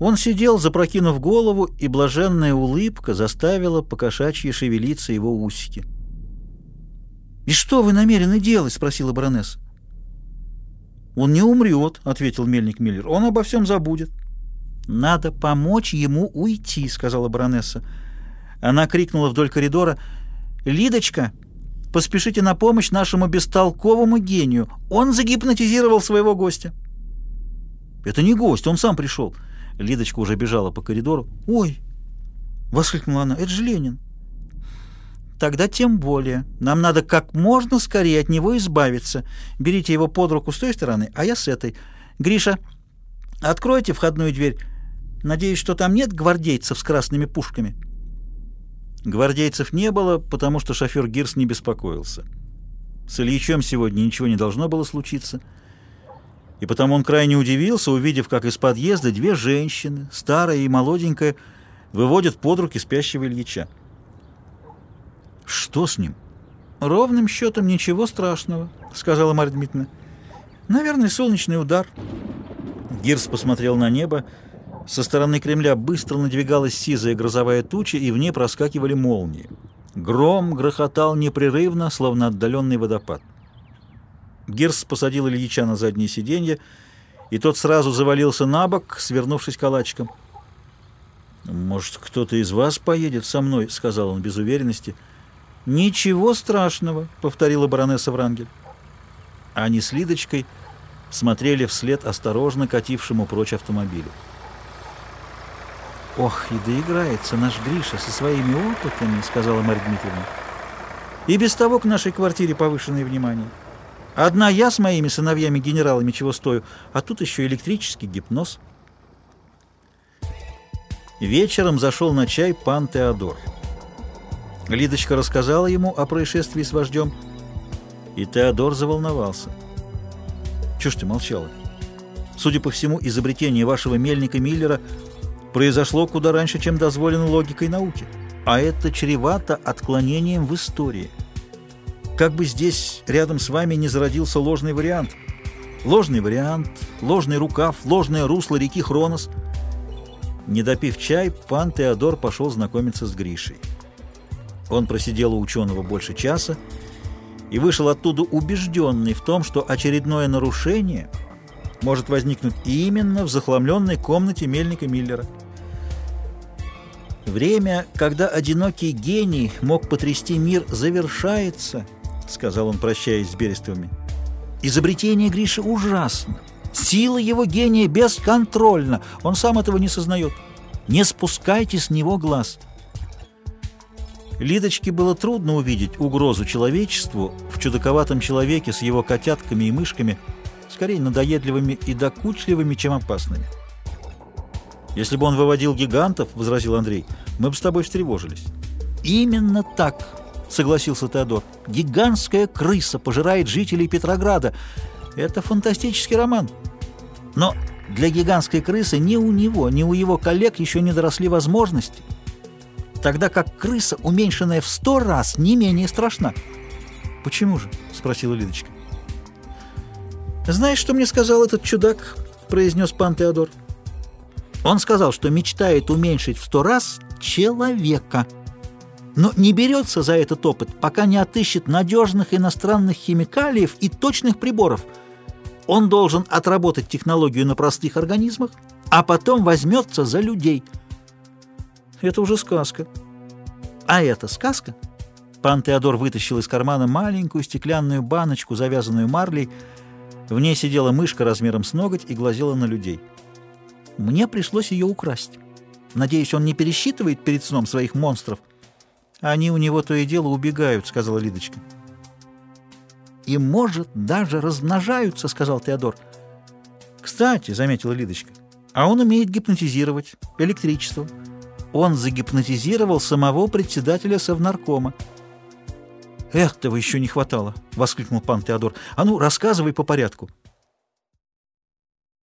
Он сидел, запрокинув голову, и блаженная улыбка заставила покошачьи шевелиться его усики. «И что вы намерены делать?» — спросила баронесса. «Он не умрет», — ответил мельник Миллер. «Он обо всем забудет». «Надо помочь ему уйти», — сказала баронесса. Она крикнула вдоль коридора. «Лидочка, поспешите на помощь нашему бестолковому гению. Он загипнотизировал своего гостя». «Это не гость, он сам пришел». Лидочка уже бежала по коридору. «Ой!» — воскликнула она. «Это же Ленин!» «Тогда тем более. Нам надо как можно скорее от него избавиться. Берите его под руку с той стороны, а я с этой. Гриша, откройте входную дверь. Надеюсь, что там нет гвардейцев с красными пушками?» Гвардейцев не было, потому что шофер Гирс не беспокоился. С Ильичем сегодня ничего не должно было случиться — и потому он крайне удивился, увидев, как из подъезда две женщины, старая и молоденькая, выводят под руки спящего Ильича. «Что с ним?» «Ровным счетом ничего страшного», — сказала Марья Дмитриевна. «Наверное, солнечный удар». Гирс посмотрел на небо. Со стороны Кремля быстро надвигалась сизая грозовая туча, и в ней проскакивали молнии. Гром грохотал непрерывно, словно отдаленный водопад. Гирс посадил Ильича на заднее сиденье, и тот сразу завалился на бок, свернувшись калачиком. «Может, кто-то из вас поедет со мной?» — сказал он без уверенности. «Ничего страшного», — повторила баронесса Врангель. Они с Лидочкой смотрели вслед осторожно катившему прочь автомобилю. «Ох, и доиграется наш Гриша со своими опытами», — сказала Марья Дмитриевна. «И без того к нашей квартире повышенное внимание». Одна я с моими сыновьями-генералами чего стою, а тут еще электрический гипноз. Вечером зашел на чай пан Теодор. Лидочка рассказала ему о происшествии с вождем, и Теодор заволновался. Ж ты молчала? Судя по всему, изобретение вашего мельника Миллера произошло куда раньше, чем дозволено логикой науки, а это чревато отклонением в истории. Как бы здесь рядом с вами не зародился ложный вариант. Ложный вариант, ложный рукав, ложное русло реки Хронос. Не допив чай, пан Теодор пошел знакомиться с Гришей. Он просидел у ученого больше часа и вышел оттуда убежденный в том, что очередное нарушение может возникнуть именно в захламленной комнате мельника Миллера. Время, когда одинокий гений мог потрясти мир, завершается –— сказал он, прощаясь с Берестовыми. «Изобретение Гриши ужасно. Сила его гения бесконтрольна. Он сам этого не сознает. Не спускайте с него глаз». Лидочке было трудно увидеть угрозу человечеству в чудаковатом человеке с его котятками и мышками, скорее надоедливыми и докучливыми, чем опасными. «Если бы он выводил гигантов, — возразил Андрей, — мы бы с тобой встревожились». «Именно так!» Согласился Теодор. «Гигантская крыса пожирает жителей Петрограда. Это фантастический роман. Но для гигантской крысы ни у него, ни у его коллег еще не доросли возможности, тогда как крыса, уменьшенная в сто раз, не менее страшна». «Почему же?» — спросила Лидочка. «Знаешь, что мне сказал этот чудак?» — произнес пан Теодор. «Он сказал, что мечтает уменьшить в сто раз человека» но не берется за этот опыт, пока не отыщет надежных иностранных химикалиев и точных приборов. Он должен отработать технологию на простых организмах, а потом возьмется за людей. Это уже сказка. А это сказка? Пан Теодор вытащил из кармана маленькую стеклянную баночку, завязанную марлей. В ней сидела мышка размером с ноготь и глазела на людей. Мне пришлось ее украсть. Надеюсь, он не пересчитывает перед сном своих монстров. «Они у него то и дело убегают», — сказала Лидочка. «И, может, даже размножаются», — сказал Теодор. «Кстати», — заметила Лидочка, — «а он умеет гипнотизировать электричество. Он загипнотизировал самого председателя Совнаркома». «Этого еще не хватало», — воскликнул пан Теодор. «А ну, рассказывай по порядку».